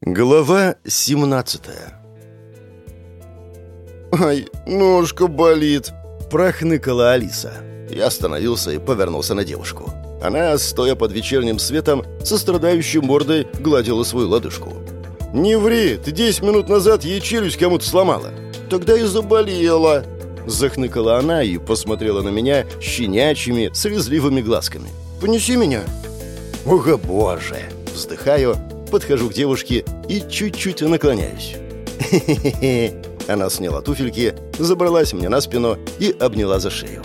Глава 17 «Ай, ножка болит!» – прохныкала Алиса. Я остановился и повернулся на девушку. Она, стоя под вечерним светом, со страдающей мордой гладила свою лодыжку. «Не ври, ты 10 минут назад ей челюсть кому-то сломала. Тогда и заболела!» Захныкала она и посмотрела на меня щенячьими, слезливыми глазками. «Понеси меня!» «Ого, боже!» Вздыхаю подхожу к девушке и чуть-чуть наклоняюсь. «Хе-хе-хе!» Она сняла туфельки, забралась мне на спину и обняла за шею.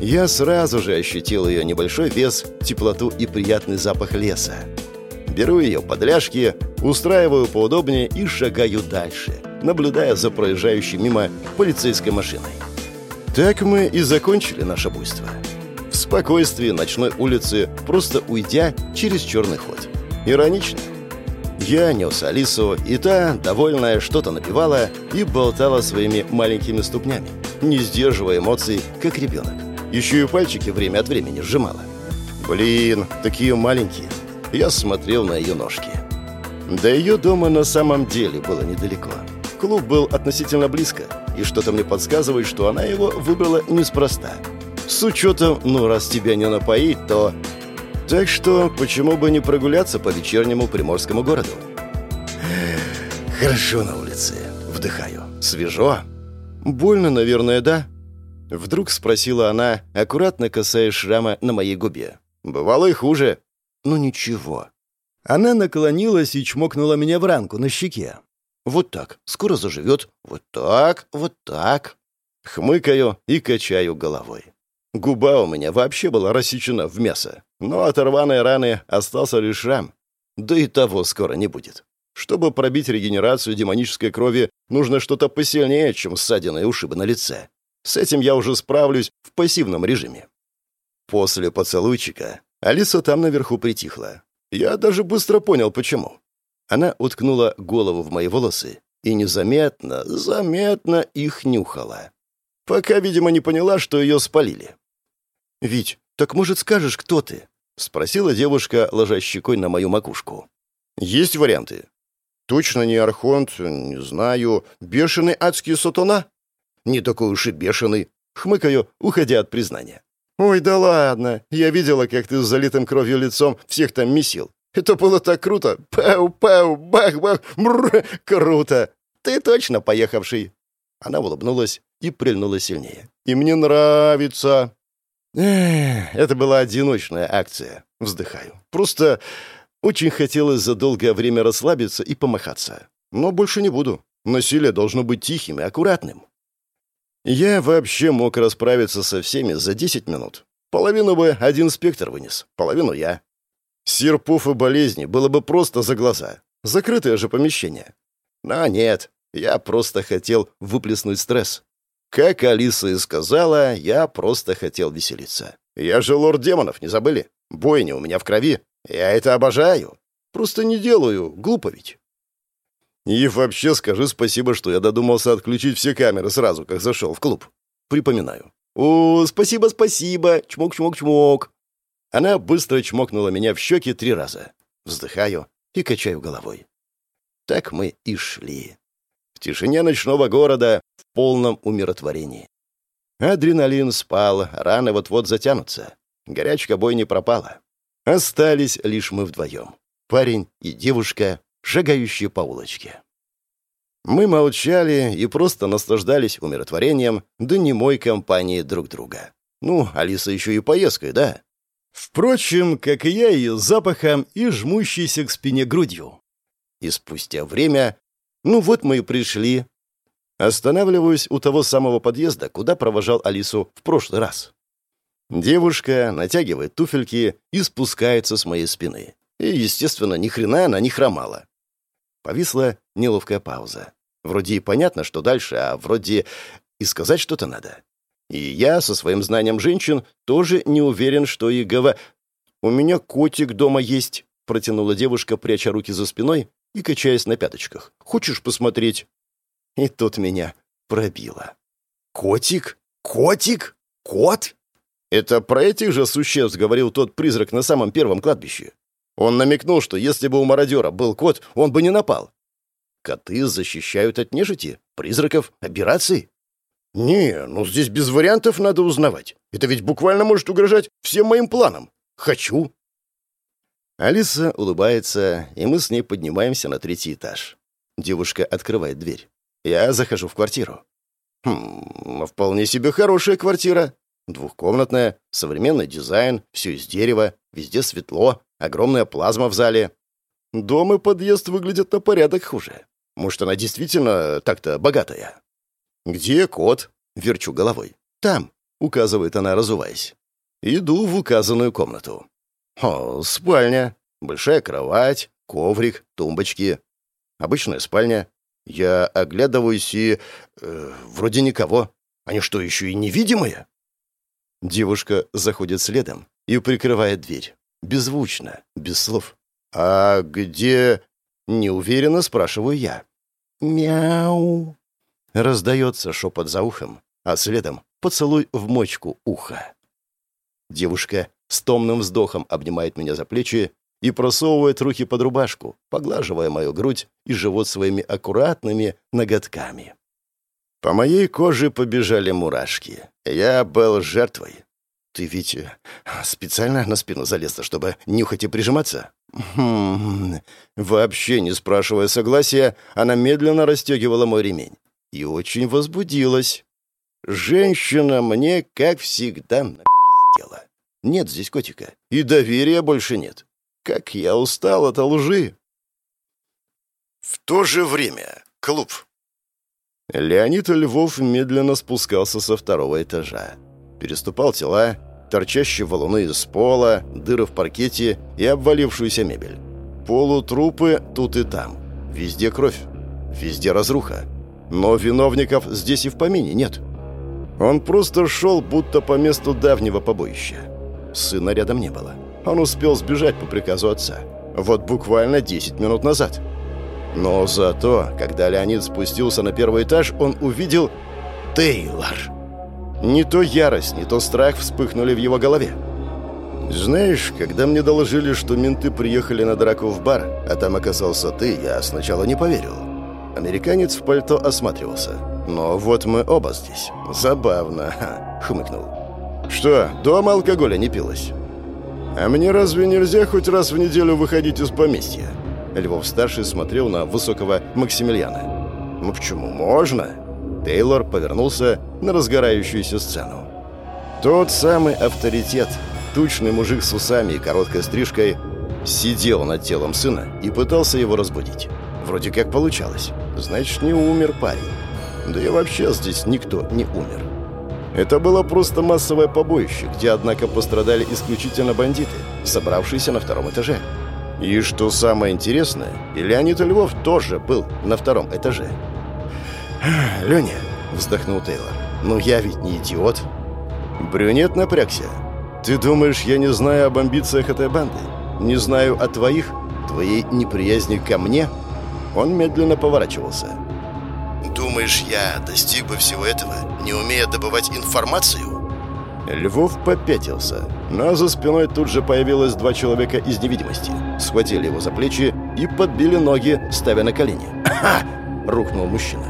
Я сразу же ощутил ее небольшой вес, теплоту и приятный запах леса. Беру ее под ляжки, устраиваю поудобнее и шагаю дальше, наблюдая за проезжающей мимо полицейской машиной. Так мы и закончили наше буйство. В спокойствии ночной улицы, просто уйдя через черный ход. Иронично. Я нес Алису, и та, довольная, что-то напевала и болтала своими маленькими ступнями, не сдерживая эмоций, как ребенок. Еще и пальчики время от времени сжимала. Блин, такие маленькие. Я смотрел на ее ножки. До ее дома на самом деле было недалеко. Клуб был относительно близко, и что-то мне подсказывает, что она его выбрала неспроста. С учетом, ну, раз тебя не напоить, то так что почему бы не прогуляться по вечернему приморскому городу? Хорошо на улице. Вдыхаю. Свежо. Больно, наверное, да? Вдруг спросила она, аккуратно касаясь шрама на моей губе. Бывало и хуже. Ну ничего. Она наклонилась и чмокнула меня в ранку на щеке. Вот так. Скоро заживет. Вот так, вот так. Хмыкаю и качаю головой. Губа у меня вообще была рассечена в мясо, но от рваной раны остался лишь шрам. Да и того скоро не будет. Чтобы пробить регенерацию демонической крови, нужно что-то посильнее, чем ссадины и ушибы на лице. С этим я уже справлюсь в пассивном режиме. После поцелуйчика Алиса там наверху притихла. Я даже быстро понял, почему. Она уткнула голову в мои волосы и незаметно, заметно их нюхала. Пока, видимо, не поняла, что ее спалили. «Вить, так, может, скажешь, кто ты?» — спросила девушка, ложа щекой на мою макушку. «Есть варианты?» «Точно не Архонт, не знаю. Бешеный адский сатана?» «Не такой уж и бешеный», — хмыкаю, уходя от признания. «Ой, да ладно. Я видела, как ты с залитым кровью лицом всех там месил. Это было так круто. Пау-пау, бах-бах, мррр, круто. Ты точно поехавший». Она улыбнулась и прильнула сильнее. «И мне нравится». Эх, это была одиночная акция. Вздыхаю. Просто очень хотелось за долгое время расслабиться и помахаться. Но больше не буду. Насилие должно быть тихим и аккуратным. Я вообще мог расправиться со всеми за 10 минут. Половину бы один спектр вынес, половину я. Серпов и болезни было бы просто за глаза. Закрытое же помещение. Но нет, я просто хотел выплеснуть стресс. Как Алиса и сказала, я просто хотел веселиться. Я же лорд демонов, не забыли? Бойня у меня в крови. Я это обожаю. Просто не делаю, глупо ведь. И вообще скажи спасибо, что я додумался отключить все камеры сразу, как зашел в клуб. Припоминаю. «О, спасибо, спасибо! Чмок-чмок-чмок!» Она быстро чмокнула меня в щеки три раза. Вздыхаю и качаю головой. Так мы и шли тишине ночного города, в полном умиротворении. Адреналин спал, раны вот-вот затянутся. Горячка бой не пропала. Остались лишь мы вдвоем. Парень и девушка, шагающие по улочке. Мы молчали и просто наслаждались умиротворением да немой компанией друг друга. Ну, Алиса еще и поездкой, да? Впрочем, как и я, ее запахом и жмущейся к спине грудью. И спустя время ну вот мы и пришли. Останавливаюсь у того самого подъезда, куда провожал Алису в прошлый раз. Девушка натягивает туфельки и спускается с моей спины. И, естественно, ни хрена она не хромала. Повисла неловкая пауза. Вроде и понятно, что дальше, а вроде и сказать что-то надо. И я со своим знанием женщин тоже не уверен, что и гова... «У меня котик дома есть», — протянула девушка, пряча руки за спиной и качаясь на пяточках. «Хочешь посмотреть?» И тут меня пробило. «Котик? Котик? Кот?» Это про этих же существ говорил тот призрак на самом первом кладбище. Он намекнул, что если бы у мародера был кот, он бы не напал. Коты защищают от нежити, призраков, операций. «Не, ну здесь без вариантов надо узнавать. Это ведь буквально может угрожать всем моим планам. Хочу». Алиса улыбается, и мы с ней поднимаемся на третий этаж. Девушка открывает дверь. Я захожу в квартиру. Хм, вполне себе хорошая квартира. Двухкомнатная, современный дизайн, все из дерева, везде светло, огромная плазма в зале. Дом и подъезд выглядят на порядок хуже. Может, она действительно так-то богатая? «Где кот?» — верчу головой. «Там», — указывает она, разуваясь. Иду в указанную комнату. О, спальня. Большая кровать, коврик, тумбочки. Обычная спальня. Я оглядываюсь и... Э, вроде никого. Они что, еще и невидимые? Девушка заходит следом и прикрывает дверь. Беззвучно, без слов. «А где...» — неуверенно спрашиваю я. «Мяу!» Раздается шепот за ухом, а следом поцелуй в мочку уха. Девушка с томным вздохом обнимает меня за плечи и просовывает руки под рубашку, поглаживая мою грудь и живот своими аккуратными ноготками. По моей коже побежали мурашки. Я был жертвой. Ты ведь э, специально на спину залезла, чтобы нюхать и прижиматься? Хм, вообще не спрашивая согласия, она медленно расстегивала мой ремень и очень возбудилась. Женщина мне, как всегда, напиздела. Нет здесь котика, и доверия больше нет. Как я устал от лжи. В то же время клуб. Леонид Львов медленно спускался со второго этажа. Переступал тела, торчащие валуны из пола, дыры в паркете и обвалившуюся мебель. Полутрупы тут и там. Везде кровь. Везде разруха. Но виновников здесь и в помине нет. Он просто шел, будто по месту давнего побоища. Сына рядом не было. Он успел сбежать по приказу отца. Вот буквально 10 минут назад. Но зато, когда Леонид спустился на первый этаж, он увидел Тейлор. Не то ярость, не то страх вспыхнули в его голове. Знаешь, когда мне доложили, что менты приехали на драку в бар, а там оказался ты, я сначала не поверил. Американец в пальто осматривался. «Но вот мы оба здесь. Забавно», — хмыкнул. «Что, дома алкоголя не пилось?» «А мне разве нельзя хоть раз в неделю выходить из поместья?» Львов-старший смотрел на высокого Максимилиана. «Ну почему? Можно?» Тейлор повернулся на разгорающуюся сцену. Тот самый авторитет, тучный мужик с усами и короткой стрижкой, сидел над телом сына и пытался его разбудить. Вроде как получалось. Значит, не умер парень. Да и вообще здесь никто не умер. Это было просто массовое побоище, где, однако, пострадали исключительно бандиты, собравшиеся на втором этаже. И что самое интересное, и Леонид Львов тоже был на втором этаже. «Леня», — вздохнул Тейлор, — «ну я ведь не идиот». Брюнет напрягся. «Ты думаешь, я не знаю об амбициях этой банды? Не знаю о твоих? Твоей неприязни ко мне?» Он медленно поворачивался. «Думаешь, я достиг бы всего этого, не умея добывать информацию?» Львов попятился, но за спиной тут же появилось два человека из невидимости. Схватили его за плечи и подбили ноги, ставя на колени. «Ха!» — рухнул мужчина.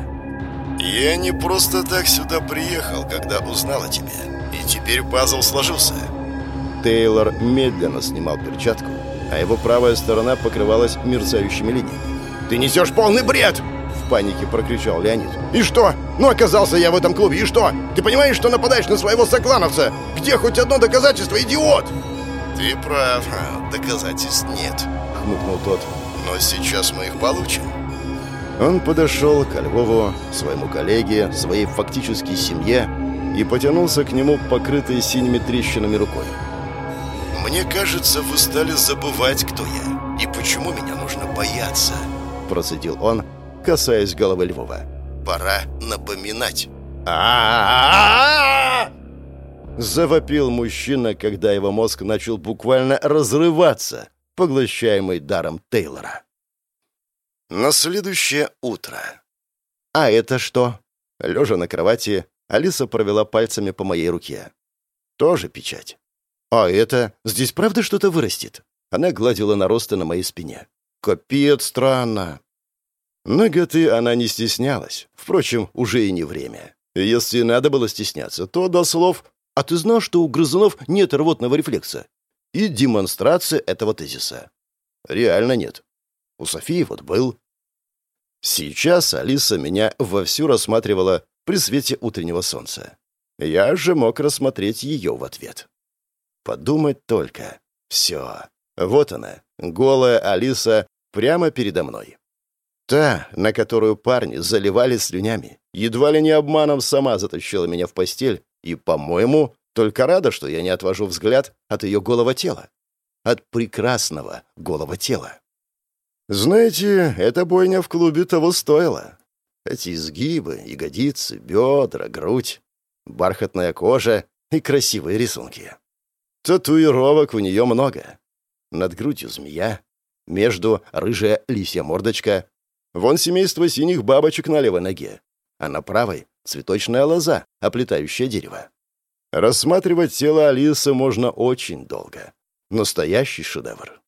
«Я не просто так сюда приехал, когда узнал о тебе. И теперь пазл сложился». Тейлор медленно снимал перчатку, а его правая сторона покрывалась мерцающими линиями. «Ты несешь полный бред!» В панике прокричал Леонид. «И что? Ну, оказался я в этом клубе, и что? Ты понимаешь, что нападаешь на своего соклановца? Где хоть одно доказательство, идиот?» «Ты прав, доказательств нет», — хмыкнул тот. «Но сейчас мы их получим». Он подошел к Львову, своему коллеге, своей фактически семье и потянулся к нему, покрытой синими трещинами рукой. «Мне кажется, вы стали забывать, кто я и почему меня нужно бояться» процедил он, касаясь головы Львова. «Пора напоминать». а Завопил мужчина, когда его мозг начал буквально разрываться, поглощаемый даром Тейлора. На следующее утро. «А это что?» Лежа на кровати, Алиса провела пальцами по моей руке. «Тоже печать. А это? Здесь правда что-то вырастет?» Она гладила наросты на моей спине. Капец странно. Ноготы она не стеснялась. Впрочем, уже и не время. Если надо было стесняться, то до слов «А ты знал, что у грызунов нет рвотного рефлекса?» и демонстрация этого тезиса. Реально нет. У Софии вот был. Сейчас Алиса меня вовсю рассматривала при свете утреннего солнца. Я же мог рассмотреть ее в ответ. Подумать только. Все. Вот она, голая Алиса, прямо передо мной. Та, на которую парни заливали слюнями, едва ли не обманом сама затащила меня в постель и, по-моему, только рада, что я не отвожу взгляд от ее голого тела. От прекрасного голого тела. Знаете, эта бойня в клубе того стоила. Эти изгибы, ягодицы, бедра, грудь, бархатная кожа и красивые рисунки. Татуировок у нее много. Над грудью змея, между рыжая лисья мордочка, вон семейство синих бабочек на левой ноге, а на правой — цветочная лоза, оплетающая дерево. Рассматривать тело Алисы можно очень долго. Настоящий шедевр.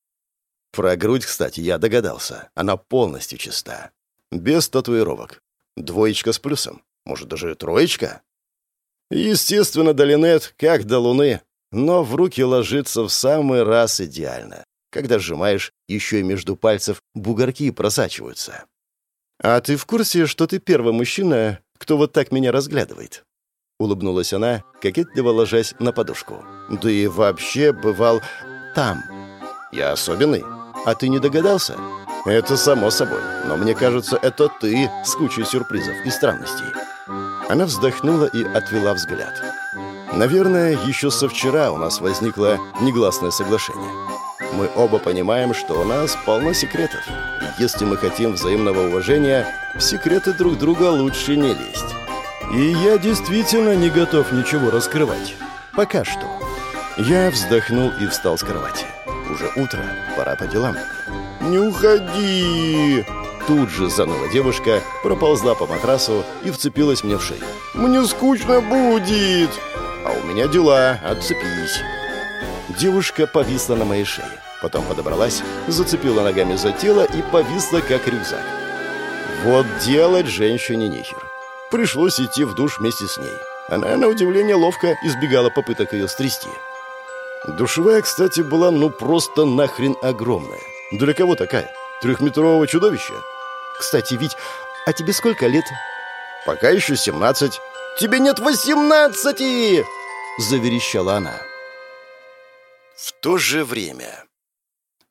Про грудь, кстати, я догадался. Она полностью чиста. Без татуировок. Двоечка с плюсом. Может, даже троечка? Естественно, до Линет, как до Луны, но в руки ложится в самый раз идеально. Когда сжимаешь, еще и между пальцев бугорки просачиваются. «А ты в курсе, что ты первый мужчина, кто вот так меня разглядывает?» Улыбнулась она, кокетливо ложась на подушку. «Да и вообще бывал там. Я особенный. А ты не догадался?» «Это само собой. Но мне кажется, это ты с кучей сюрпризов и странностей». Она вздохнула и отвела взгляд. «Наверное, еще со вчера у нас возникло негласное соглашение. Мы оба понимаем, что у нас полно секретов. Если мы хотим взаимного уважения, в секреты друг друга лучше не лезть. И я действительно не готов ничего раскрывать. Пока что». Я вздохнул и встал с кровати. Уже утро, пора по делам. «Не уходи!» Тут же заныла девушка, проползла по матрасу и вцепилась мне в шею. «Мне скучно будет!» «А у меня дела, отцепись!» Девушка повисла на моей шее. Потом подобралась, зацепила ногами за тело и повисла, как рюкзак. Вот делать женщине нехер. Пришлось идти в душ вместе с ней. Она, на удивление, ловко избегала попыток ее стрясти. Душевая, кстати, была ну просто нахрен огромная. Для кого такая? Трехметрового чудовища? Кстати, Вить, а тебе сколько лет? Пока еще семнадцать. Тебе нет восемнадцати! Заверещала она. В то же время...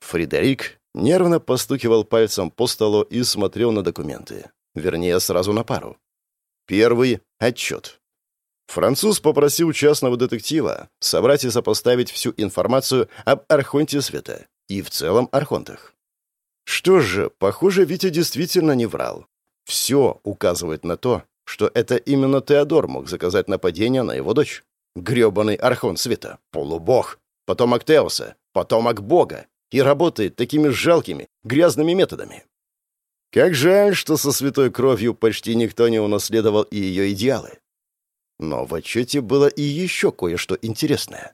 Фредерик нервно постукивал пальцем по столу и смотрел на документы. Вернее, сразу на пару. Первый — отчет. Француз попросил частного детектива собрать и сопоставить всю информацию об Архонте Света и в целом Архонтах. Что же, похоже, Витя действительно не врал. Все указывает на то, что это именно Теодор мог заказать нападение на его дочь. Грёбаный Архон Света, полубог, потомок Теоса, потомок Бога, и работает такими жалкими, грязными методами. Как жаль, что со святой кровью почти никто не унаследовал и ее идеалы. Но в отчете было и еще кое-что интересное.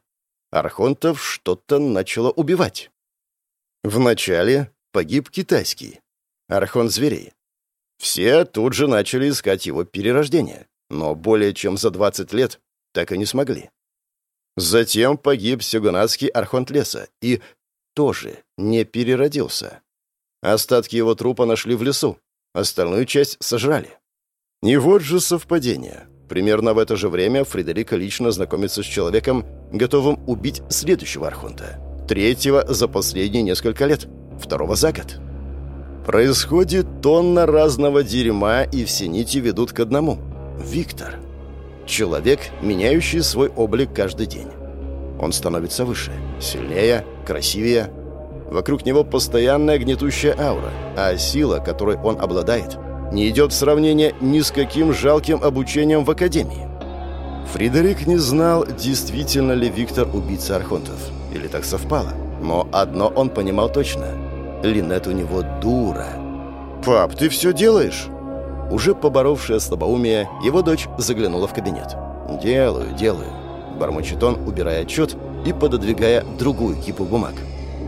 Архонтов что-то начало убивать. Вначале погиб китайский. Архон зверей. Все тут же начали искать его перерождение, но более чем за 20 лет так и не смогли. Затем погиб сёгунатский архонт леса и тоже не переродился. Остатки его трупа нашли в лесу, остальную часть сожрали. И вот же совпадение. Примерно в это же время Фредерика лично знакомится с человеком, готовым убить следующего Архонта. Третьего за последние несколько лет. Второго за год. Происходит тонна разного дерьма, и все нити ведут к одному. Виктор. Человек, меняющий свой облик каждый день. Он становится выше, сильнее, красивее. Вокруг него постоянная гнетущая аура, а сила, которой он обладает – не идет в сравнение ни с каким жалким обучением в академии. Фредерик не знал, действительно ли Виктор убийца Архонтов, или так совпало. Но одно он понимал точно. Линет у него дура. «Пап, ты все делаешь?» Уже поборовшая слабоумие, его дочь заглянула в кабинет. «Делаю, делаю», — бормочет он, убирая отчет и пододвигая другую кипу бумаг.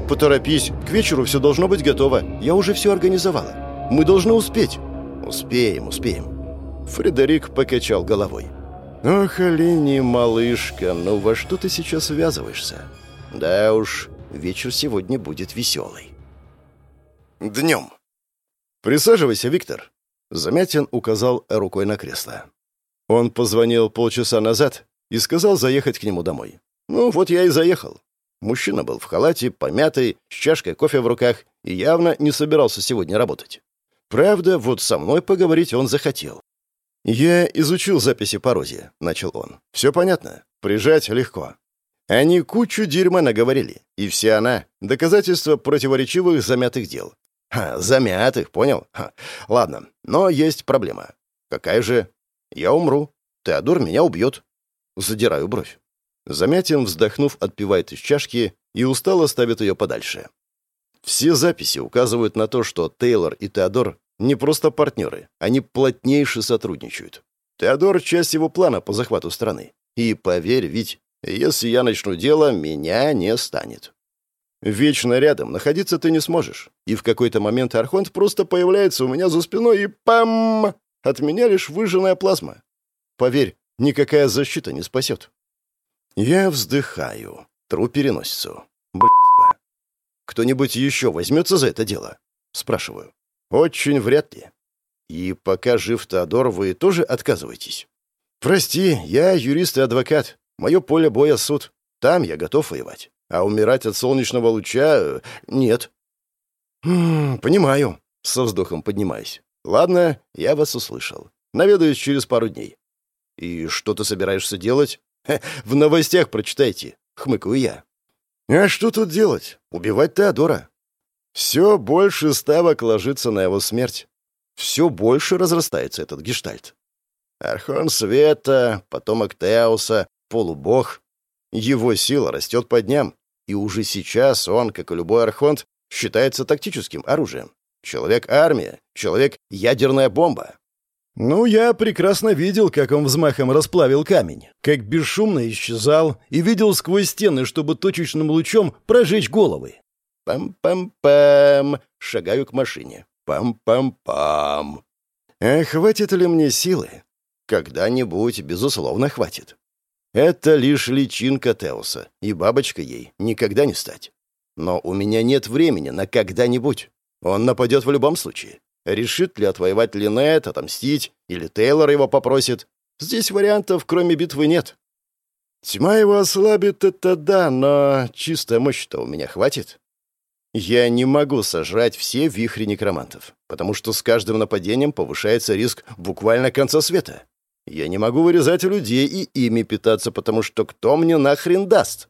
Поторопись, к вечеру все должно быть готово. Я уже все организовала. Мы должны успеть». «Успеем, успеем». Фредерик покачал головой. «Ох, Олени, малышка, ну во что ты сейчас связываешься? Да уж, вечер сегодня будет веселый». Днем. «Присаживайся, Виктор», — Замятин указал рукой на кресло. Он позвонил полчаса назад и сказал заехать к нему домой. Ну, вот я и заехал. Мужчина был в халате, помятый, с чашкой кофе в руках и явно не собирался сегодня работать. Правда, вот со мной поговорить он захотел. «Я изучил записи по Розе», — начал он. «Все понятно. Прижать легко. Они кучу дерьма наговорили, и вся она — доказательство противоречивых замятых дел. Ха, замятых, понял? Ха. Ладно, но есть проблема. Какая же? Я умру. Теодор меня убьет. Задираю бровь. Замятин, вздохнув, отпивает из чашки и устало ставит ее подальше. Все записи указывают на то, что Тейлор и Теодор не просто партнеры, они плотнейше сотрудничают. Теодор — часть его плана по захвату страны. И поверь, ведь если я начну дело, меня не станет. Вечно рядом находиться ты не сможешь. И в какой-то момент Архонт просто появляется у меня за спиной и пам! От меня лишь выжженная плазма. Поверь, никакая защита не спасет. Я вздыхаю, тру переносицу. Блядство. Кто-нибудь еще возьмется за это дело? Спрашиваю. Очень вряд ли. И пока жив Теодор, вы тоже отказываетесь? Прости, я юрист и адвокат. Мое поле боя суд. Там я готов воевать. А умирать от солнечного луча нет. «М -м, понимаю. Со вздохом поднимаюсь. «Ладно, я вас услышал. Наведаюсь через пару дней». «И что ты собираешься делать?» «В новостях прочитайте», — хмыкаю я. «А что тут делать? Убивать Теодора?» Все больше ставок ложится на его смерть. Все больше разрастается этот гештальт. Архон Света, потомок Теоса, полубог. Его сила растет по дням, и уже сейчас он, как и любой архонт, считается тактическим оружием. Человек-армия, человек-ядерная бомба. Ну, я прекрасно видел, как он взмахом расплавил камень, как бесшумно исчезал и видел сквозь стены, чтобы точечным лучом прожечь головы. Пам-пам-пам, шагаю к машине. Пам-пам-пам. А хватит ли мне силы? Когда-нибудь, безусловно, хватит. Это лишь личинка Теоса, и бабочка ей никогда не стать. Но у меня нет времени на когда-нибудь. Он нападет в любом случае. Решит ли отвоевать Линет, отомстить, или Тейлор его попросит. Здесь вариантов, кроме битвы, нет. Тьма его ослабит, это да, но чистая мощь-то у меня хватит. Я не могу сожрать все вихри некромантов, потому что с каждым нападением повышается риск буквально конца света. Я не могу вырезать людей и ими питаться, потому что кто мне нахрен даст?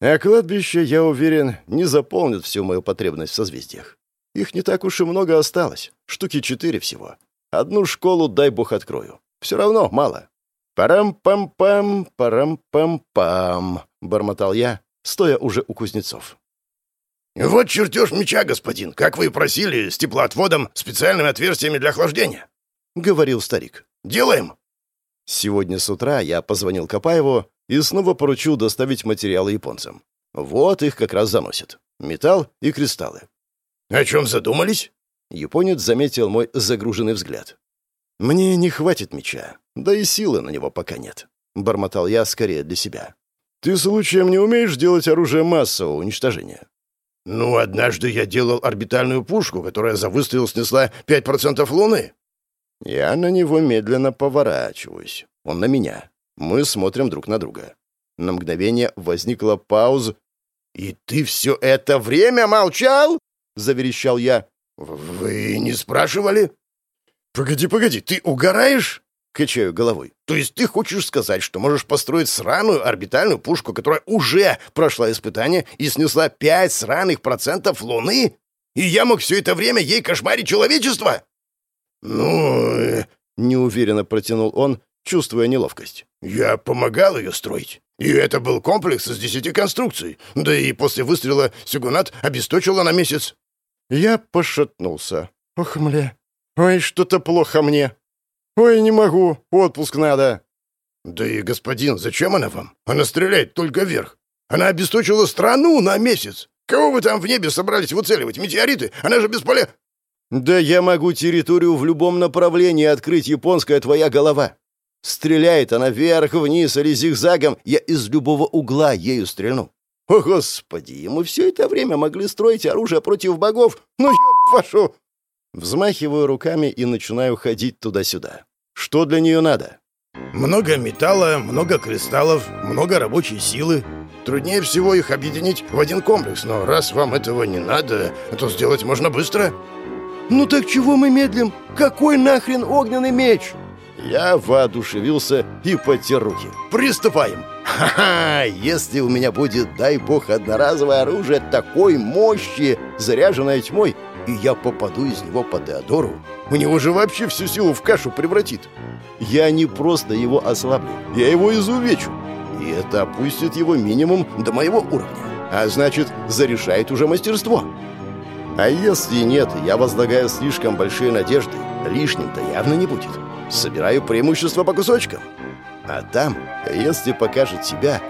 А кладбище, я уверен, не заполнит всю мою потребность в созвездиях. Их не так уж и много осталось. Штуки четыре всего. Одну школу, дай бог, открою. Все равно мало. «Парам-пам-пам, парам-пам-пам», — бормотал я, стоя уже у кузнецов. «Вот чертеж меча, господин, как вы и просили, с теплоотводом, специальными отверстиями для охлаждения», — говорил старик. «Делаем». Сегодня с утра я позвонил Копаеву и снова поручил доставить материалы японцам. Вот их как раз заносят. Металл и кристаллы. «О чем задумались?» Японец заметил мой загруженный взгляд. «Мне не хватит меча, да и силы на него пока нет», — бормотал я скорее для себя. «Ты случаем не умеешь делать оружие массового уничтожения?» «Ну, однажды я делал орбитальную пушку, которая за выстрел снесла 5% Луны». Я на него медленно поворачиваюсь. Он на меня. Мы смотрим друг на друга. На мгновение возникла пауза. «И ты все это время молчал?» — заверещал я. «Вы не спрашивали?» «Погоди, погоди, ты угораешь?» — качаю головой. «То есть ты хочешь сказать, что можешь построить сраную орбитальную пушку, которая уже прошла испытание и снесла пять сраных процентов Луны? И я мог все это время ей кошмарить человечество?» «Ну...» э, — неуверенно протянул он, чувствуя неловкость. «Я помогал ее строить. И это был комплекс из десяти конструкций. Да и после выстрела Сигунат обесточила на месяц. Я пошатнулся. Ох, мля. Ой, что-то плохо мне. Ой, не могу. Отпуск надо. Да и, господин, зачем она вам? Она стреляет только вверх. Она обесточила страну на месяц. Кого вы там в небе собрались выцеливать? Метеориты? Она же бесполезна!» «Да я могу территорию в любом направлении открыть, японская твоя голова. Стреляет она вверх, вниз или зигзагом, я из любого угла ею стрельну. О, Господи, мы все это время могли строить оружие против богов. Ну, ёб вашу!» Взмахиваю руками и начинаю ходить туда-сюда. Что для нее надо? «Много металла, много кристаллов, много рабочей силы. Труднее всего их объединить в один комплекс, но раз вам этого не надо, то сделать можно быстро». «Ну так чего мы медлим? Какой нахрен огненный меч?» Я воодушевился и потер руки. «Приступаем!» «Ха-ха! Если у меня будет, дай бог, одноразовое оружие такой мощи, заряженное тьмой, и я попаду из него по Теодору, у него же вообще всю силу в кашу превратит. Я не просто его ослаблю, я его изувечу. И это опустит его минимум до моего уровня. А значит, зарешает уже мастерство. А если нет, я возлагаю слишком большие надежды, лишним-то явно не будет. Собираю преимущество по кусочкам. А там, если покажет себя...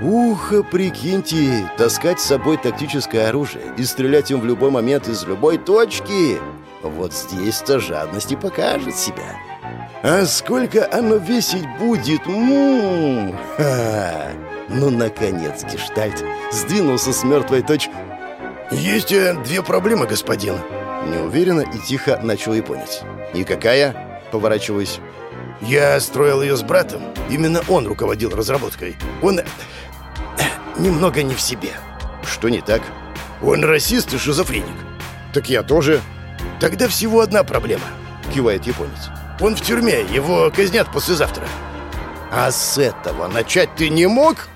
Ух, прикиньте, таскать с собой тактическое оружие и стрелять им в любой момент из любой точки. Вот здесь-то жадность и покажет себя. А сколько оно весить будет? Му! Ха! Ну, наконец, гештальт сдвинулся с мертвой точки. «Есть э, две проблемы, господин». Неуверенно и тихо начал японец. «И какая?» Поворачиваюсь. «Я строил ее с братом. Именно он руководил разработкой. Он... Э, немного не в себе». «Что не так?» «Он расист и шизофреник». «Так я тоже». «Тогда всего одна проблема», — кивает японец. «Он в тюрьме, его казнят послезавтра». «А с этого начать ты не мог?»